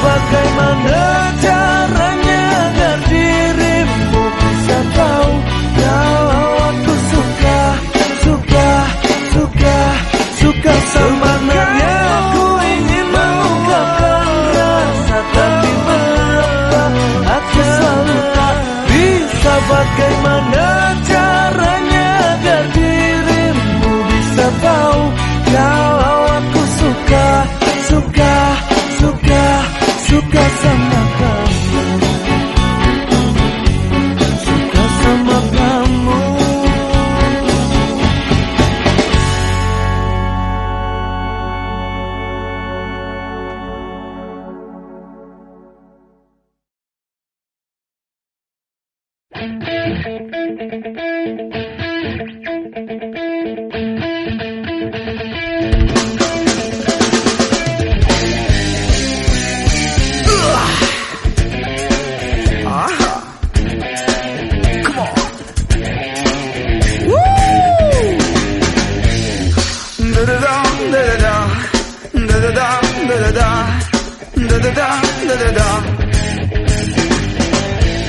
花开满了 suka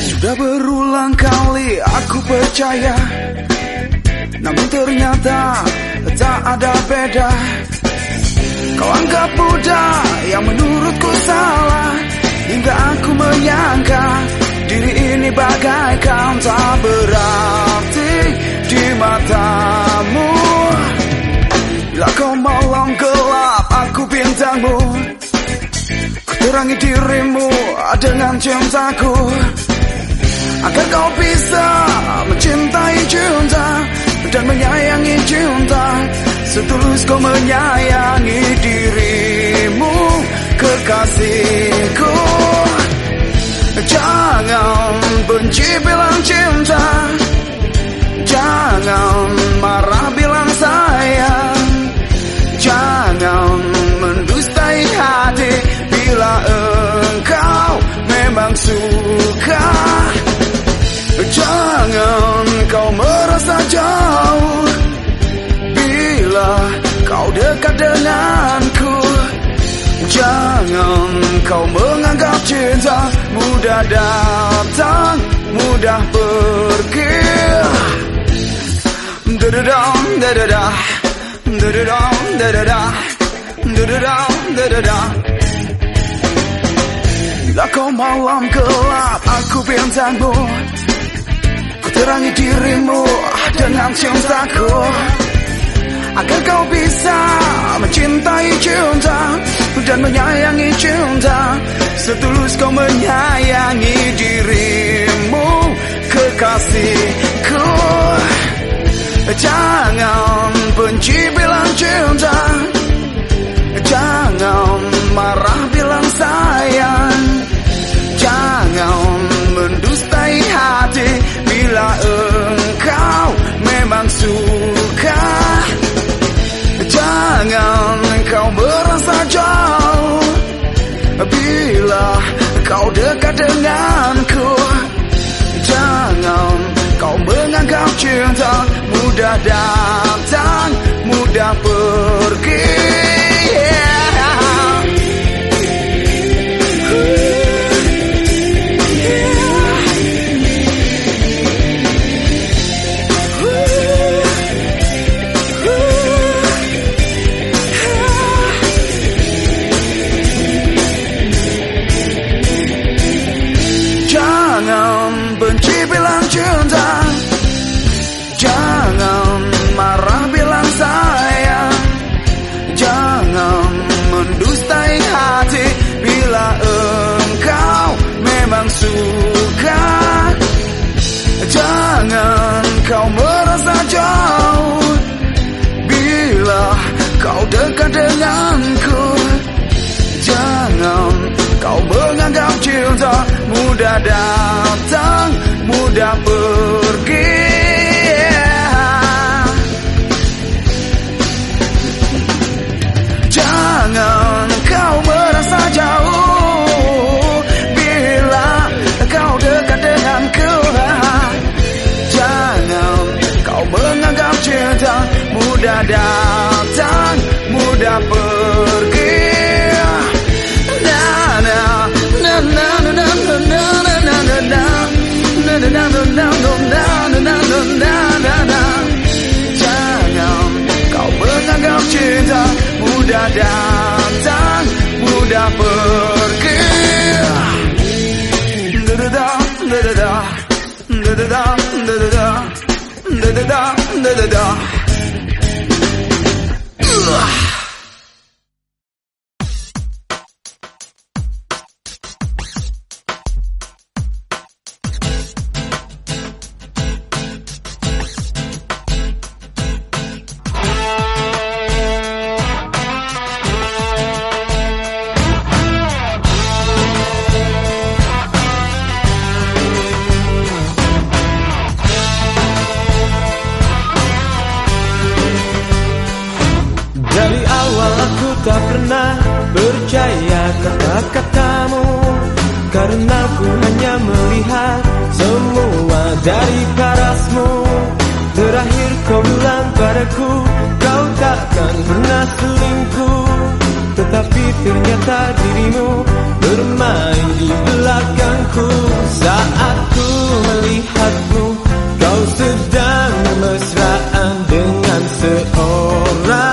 Sudah berulang kali aku percaya Namun ternyata tak ada beda. Kau anggap mudah yang menurutku salah. Hingga aku menyangka Diri ini bagaikan tak berarti di matamu Bila kau malam gelap aku bintangmu. Ku terangi dirimu dengan cintaku. Agar kau bisa mencintai cinta Dan menyayangi cinta Setulus kau menyayangi dirimu Kekasihku. Jangan benci bilang cinta Jangan marah hati Bila engkau memang suka. Jangan kau merasa jauh Bila kau dekat denganku. Jangan kau menganggap cinta Mudah datang, mudah pergi. Da-da-dum, da-da-da Da-da-dum, da-da-da da da da Dadada Bila kau malam gelap Aku bintangmu. Ku terangi dirimu Dengan cintaku. Agar kau bisa mencintai cinta Dan menyayangi cinta Setulus kau menyayangi dirimu. Kekasihku Jangan benci bilang cinta Jangan marah bilang sayang. Jangan mendustai hati Bila engkau memang suka. Jangan kau merasa jauh Bila kau dekat denganku. Jangan kau menganggap cinta Mudah datang, mudah pergi. Mudah datang, mudah pergi. Jangan kau merasa jauh Bila kau dekat denganku Jangan kau menganggap cinta mudah datang the dark. Karena ku hanya melihat semua dari parasmu Terakhir kau bilang padaku Kau takkan pernah selingkuh. Tetapi ternyata dirimu bermain di belakangku. Saat ku melihatmu Kau sedang mesraan dengan seorang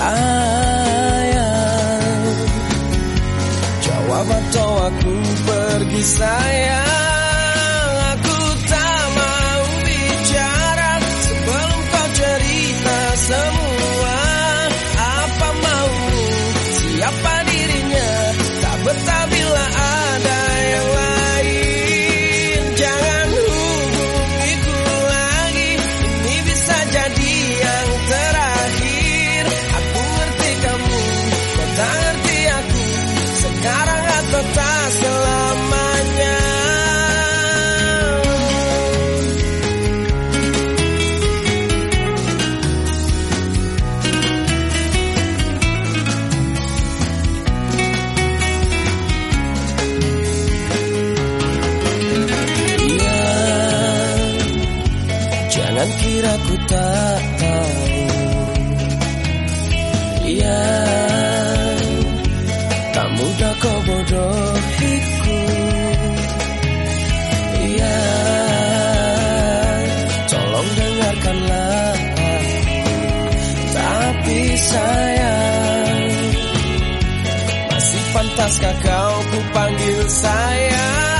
tak selamanya Pantaskah kau ku panggil sayang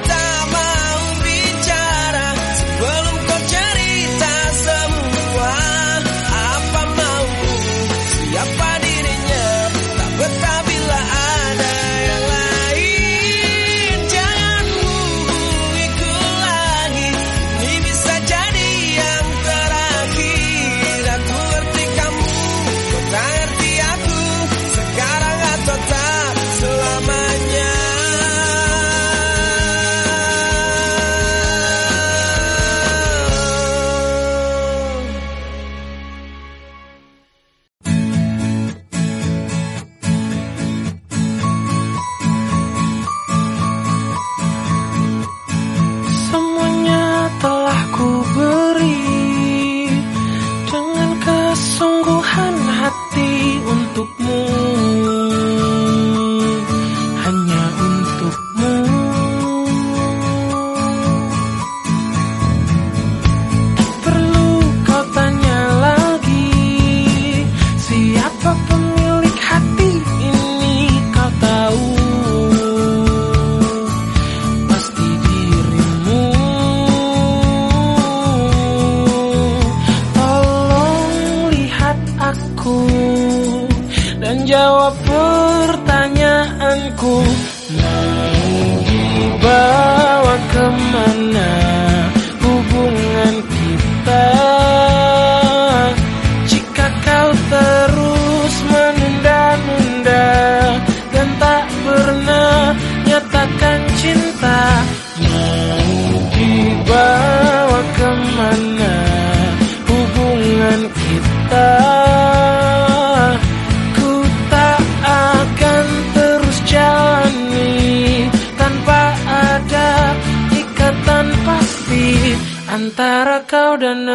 dan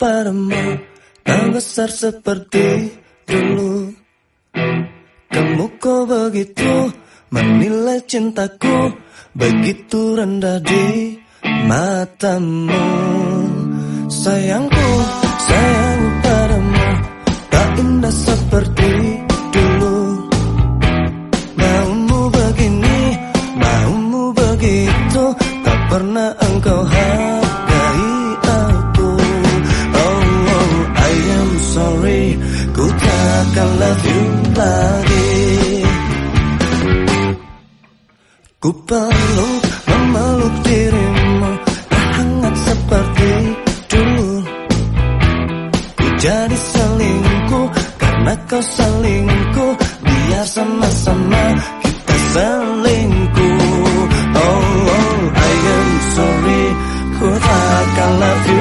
padamu Tak besar seperti dulu. Kamu kok begitu Menilai cintaku Begitu rendah di matamu. Sayangku, sayang padamu Tak indah seperti dulu. Maumu begini, maumu begitu Tak pernah engkau harus lagi Ku peluk memeluk dirimu Tak hangat seperti dulu Ku jadi selingkuh karena kau selingkuh Biar sama-sama kita selingkuh Oh, oh, I am sorry. Ku takkan love you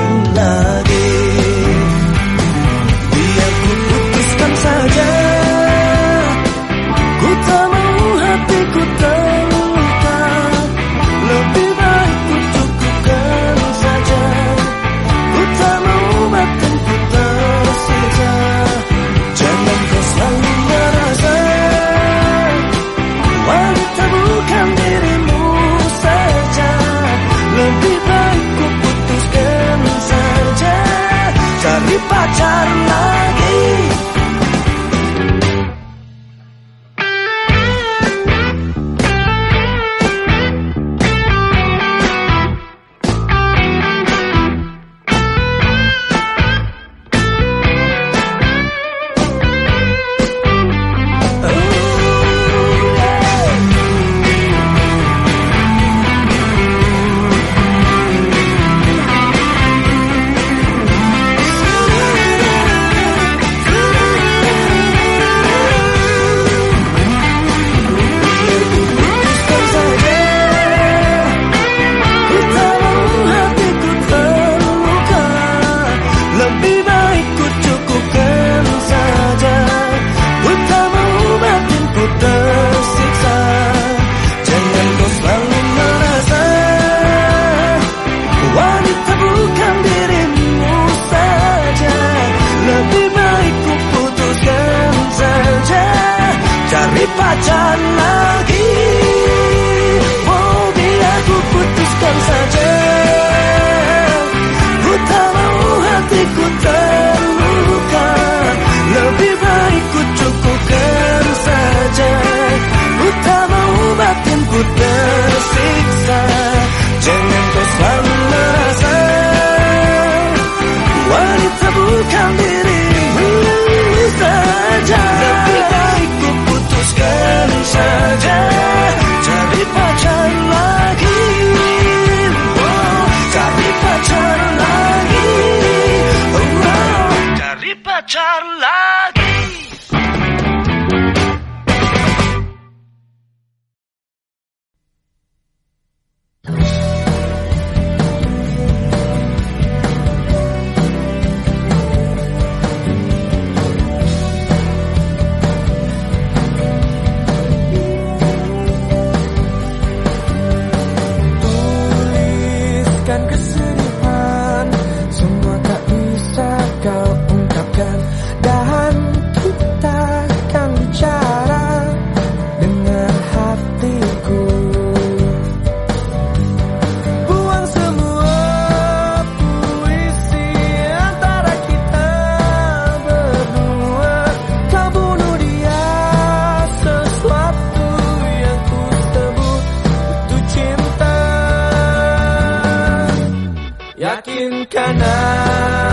ka na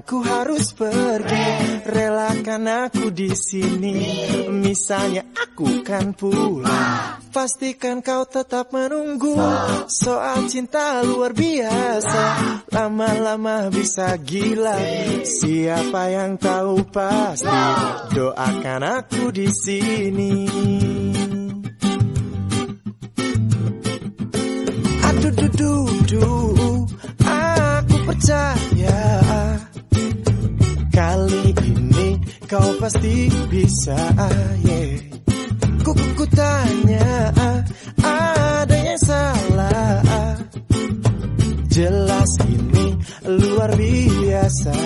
Doakan ku harus pergi Relakan aku di sini. Misalnya aku kan pulang Pastikan kau tetap menunggu. Soal cinta luar biasa Lama-lama bisa gila. Siapa yang tahu pasti Doakan aku di sini. Aduh duh duh duh. Aku percaya Kali ini kau pasti bisa yeah. Ku, tanya Ada yang salah? Jelas ini luar biasa.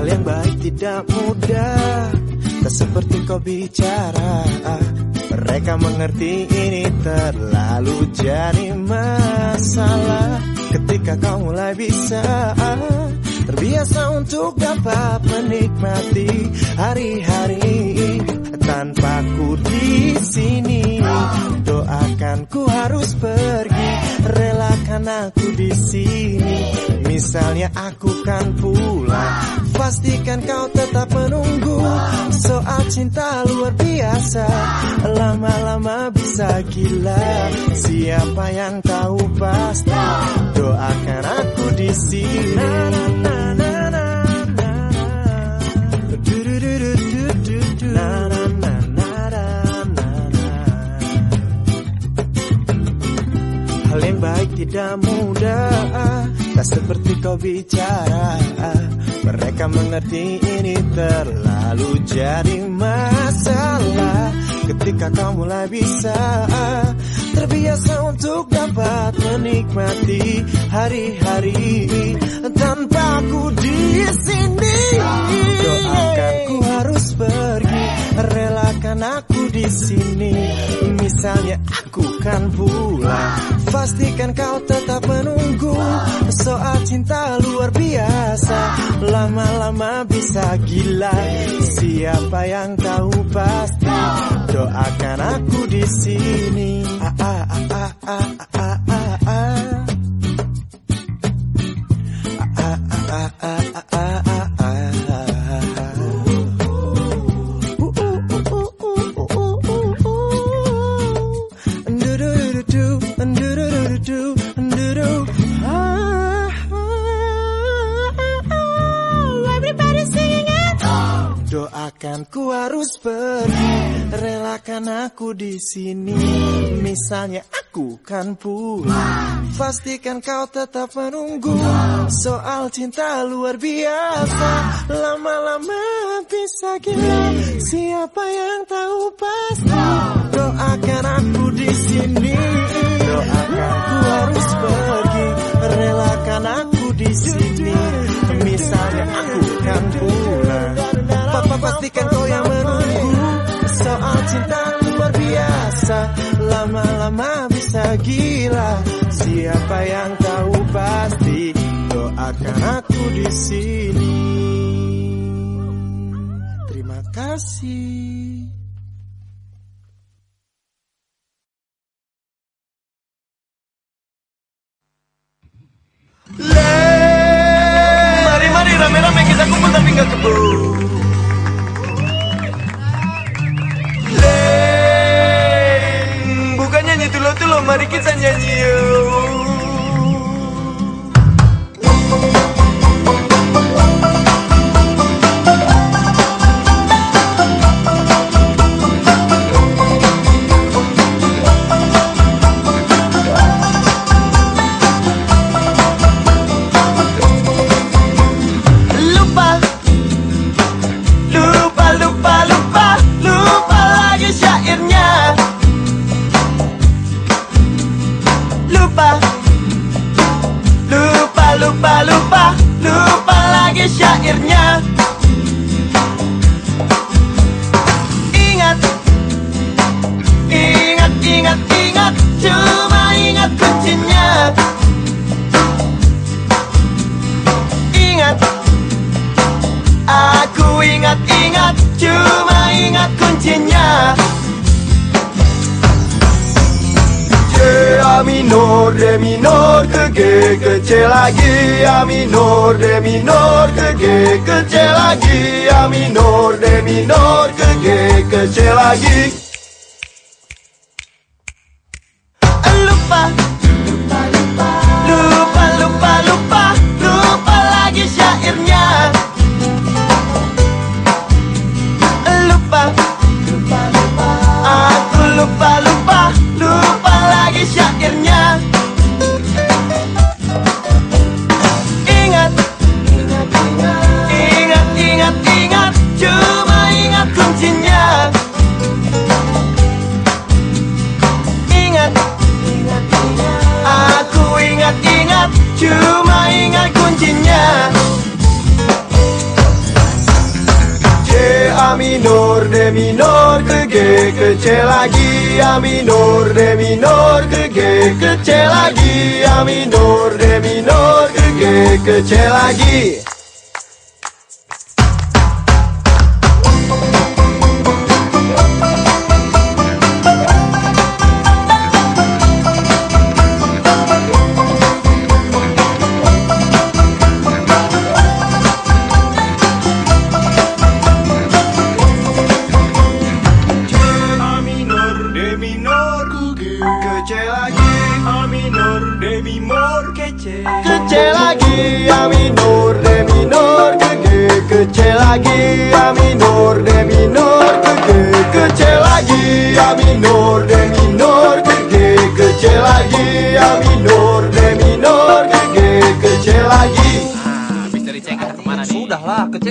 Hal yang baik tidak mudah Tak seperti kau bicara. Mereka mengerti ini terlalu jadi masalah. Ketika kau mulai bisa Terbiasa untuk dapat menikmati hari-hari tanpa ku di sini. Doakan ku harus pergi, relakan aku di sini. Misalnya aku kan pulang, pastikan kau tetap menunggu. Soal cinta luar biasa, lama-lama bisa gila. Siapa yang tahu pasti, doakan aku di sini. Tidak mudah Tak seperti kau bicara. Mereka mengerti ini terlalu jadi masalah. Ketika kau mulai bisa Terbiasa untuk dapat menikmati hari-hari Tanpa aku di sini. Doakan. Ku harus pergi Relakan aku di sini. Misalnya aku kan pulang. Pastikan kau tetap menunggu. Soal cinta luar biasa Lama-lama bisa gila. Siapa yang tahu pasti Doakan aku di sini Doakan ku harus pergi, relakan aku di sini. Misalnya aku kan pulang, pastikan kau tetap menunggu. Soal cinta luar biasa, lama-lama bisa gila. Siapa yang tahu pasti? Doakan aku di sini. Doakan ku harus pergi, relakan aku di sini. Misalnya aku kan pulang. Papa pastikan kau yang menunggu Soal cinta luar biasa. Lama-lama bisa gila. Siapa yang tahu pasti Doakan aku di sini. Terima kasih. Mari mari rame-rame kita kumpul tapi nggak kebun. Tulo-tulo, mari kita nyanyi yuk. teñá a minor, de minor, că ge, că la ghi, a minor, de minor, că ge, că la ghi, a minor, de minor, că ge, că ce la ghi. Lupa. minor că ghe că ce la ghia minor re minor că ghe că ce la ghia minor re minor că ghe că ce la ghia.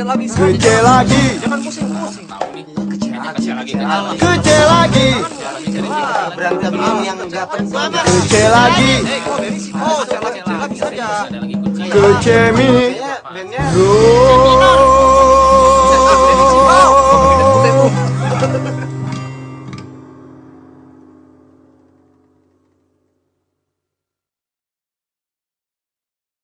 Kecil lagi Ke C lagi Jangan pusing-pusing tahu nih. Kecil lagi, kecil lagi. Berantem yang enggak penting. Ke C lagi Oh, kecil lagi, kecil lagi